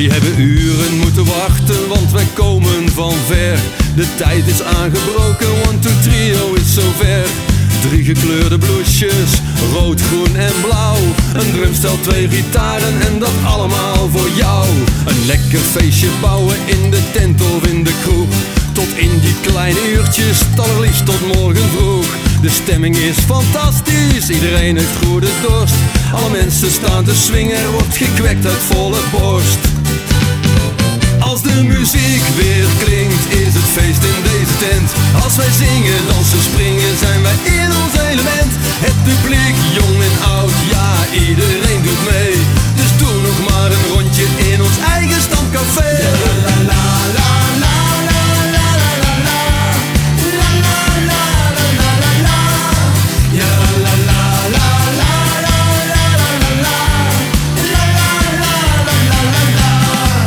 Jullie hebben uren moeten wachten, want wij komen van ver. De tijd is aangebroken, want de trio is zover. Drie gekleurde bloesjes, rood, groen en blauw. Een drumstel, twee gitaren en dat allemaal voor jou. Een lekker feestje bouwen in de tent of in de kroeg. Tot in die kleine uurtjes, allerliefst tot morgen vroeg. De stemming is fantastisch, iedereen heeft goede dorst. Alle mensen staan te swingen, wordt gekwekt uit volle borst muziek weer klinkt, is het feest in deze tent. Als wij zingen, dansen, springen,